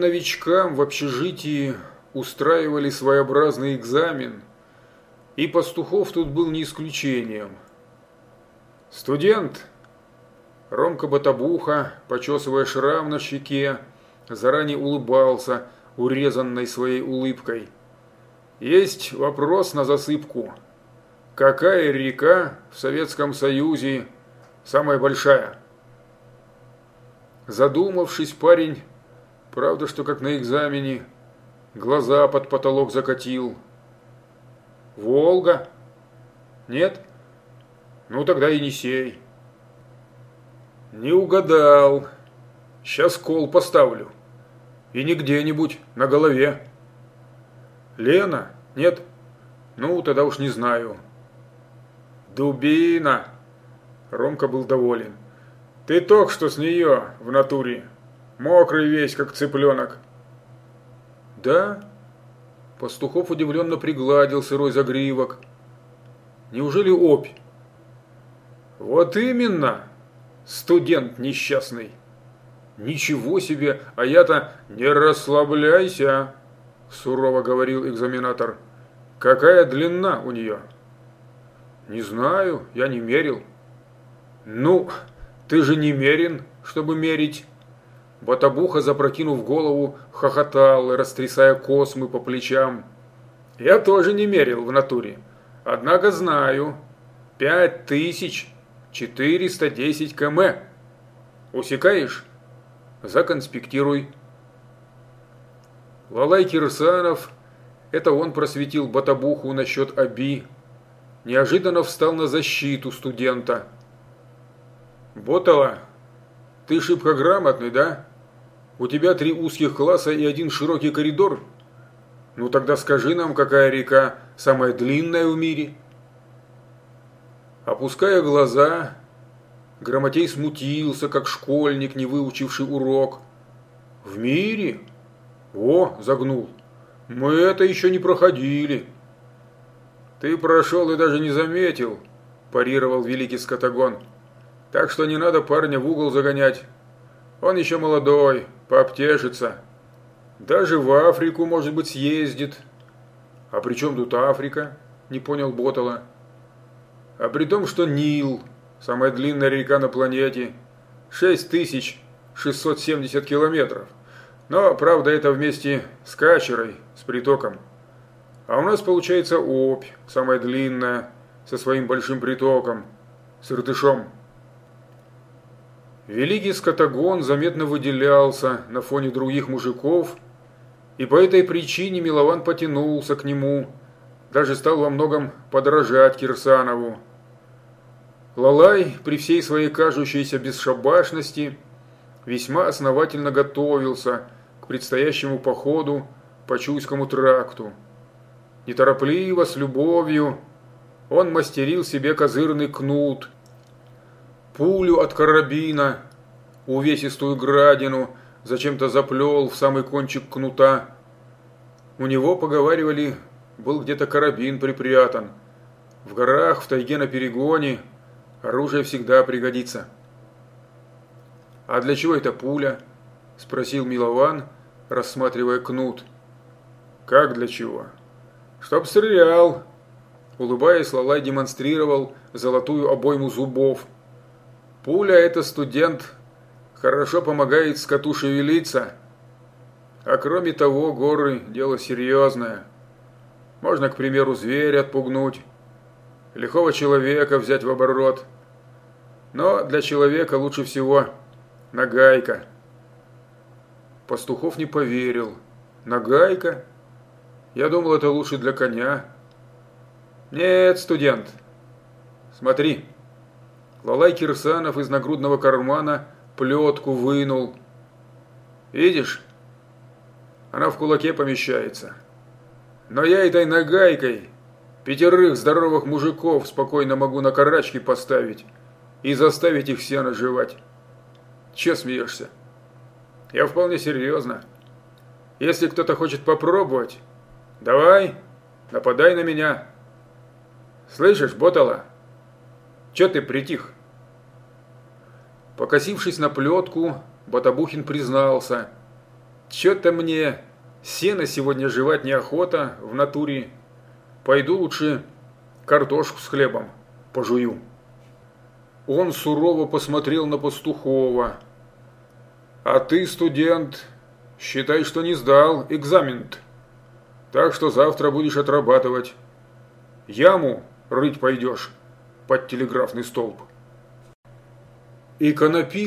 Новичкам в общежитии устраивали своеобразный экзамен, и Пастухов тут был не исключением. Студент Ромка Батабуха, почесывая шрам на щеке, заранее улыбался урезанной своей улыбкой. Есть вопрос на засыпку. Какая река в Советском Союзе самая большая? Задумавшись, парень, правда, что как на экзамене, глаза под потолок закатил. Волга? Нет? Ну тогда Енисей. Не угадал. Сейчас кол поставлю. И не где-нибудь, на голове. Лена? Нет? Ну, тогда уж не знаю. Дубина. Ромка был доволен. Ты только что с нее в натуре. Мокрый весь, как цыпленок. Да? Пастухов удивленно пригладил сырой загривок. Неужели опь? Вот именно, студент несчастный. Ничего себе, а я-то не расслабляйся, сурово говорил экзаменатор. Какая длина у нее? Не знаю, я не мерил. Ну, ты же не мерен, чтобы мерить. Батабуха, запрокинув голову, хохотал, растрясая космы по плечам. Я тоже не мерил в натуре. Однако знаю. Пять тысяч четыреста десять км. Усекаешь? Законспектируй. Лалай Кирсанов, это он просветил Батабуху насчет Аби, неожиданно встал на защиту студента. «Ботова, ты шибко грамотный, да? У тебя три узких класса и один широкий коридор? Ну тогда скажи нам, какая река самая длинная в мире?» Опуская глаза, Грамотей смутился, как школьник, не выучивший урок. «В мире? О, загнул. Мы это еще не проходили». «Ты прошел и даже не заметил», – парировал великий скотагон. «Так что не надо парня в угол загонять. Он еще молодой, пообтешится. Даже в Африку, может быть, съездит». «А при чем тут Африка?» – не понял Ботала. «А при том, что Нил самая длинная река на планете, 6670 километров. Но, правда, это вместе с Качерой, с притоком. А у нас получается Обь, самая длинная, со своим большим притоком, с Иртышом. Великий скотагон заметно выделялся на фоне других мужиков, и по этой причине Милован потянулся к нему, даже стал во многом подражать Кирсанову. Лалай при всей своей кажущейся бесшабашности весьма основательно готовился к предстоящему походу по Чуйскому тракту. Неторопливо, с любовью, он мастерил себе козырный кнут, пулю от карабина, увесистую градину, зачем-то заплел в самый кончик кнута. У него, поговаривали, был где-то карабин припрятан. В горах, в тайге на перегоне – Оружие всегда пригодится. «А для чего эта пуля?» – спросил Милован, рассматривая кнут. «Как для чего?» «Чтоб стрелял!» Улыбаясь, Лалай демонстрировал золотую обойму зубов. «Пуля – это студент, хорошо помогает скоту шевелиться. А кроме того, горы – дело серьезное. Можно, к примеру, зверя отпугнуть, лихого человека взять в оборот. Но для человека лучше всего нагайка. Пастухов не поверил. Нагайка? Я думал, это лучше для коня. Нет, студент. Смотри. Лалай Кирсанов из нагрудного кармана плетку вынул. Видишь? Она в кулаке помещается. Но я этой нагайкой Пятерых здоровых мужиков спокойно могу на карачки поставить и заставить их сено жевать. Че смеешься? Я вполне серьезно. Если кто-то хочет попробовать, давай, нападай на меня. Слышишь, Ботала? Че ты притих? Покосившись на плетку, Батабухин признался. Чё-то мне сено сегодня жевать неохота в натуре. Пойду лучше картошку с хлебом пожую». Он сурово посмотрел на Пастухова. «А ты, студент, считай, что не сдал экзамен -то. Так что завтра будешь отрабатывать. Яму рыть пойдешь под телеграфный столб». Иконописцы